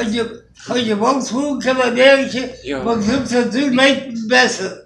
Als je, als je woont, hoe kan dat ergens, Ja. want het doet natuurlijk meest het beste.